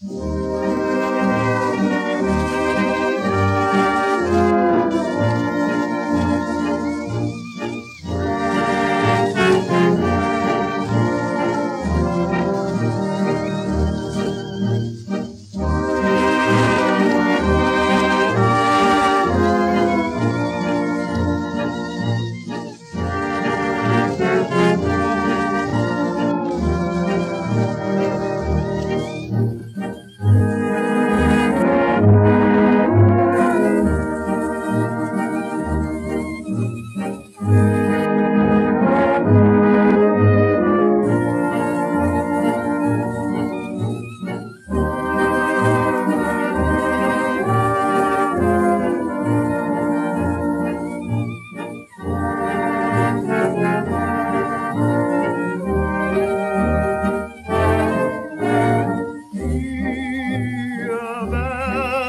Música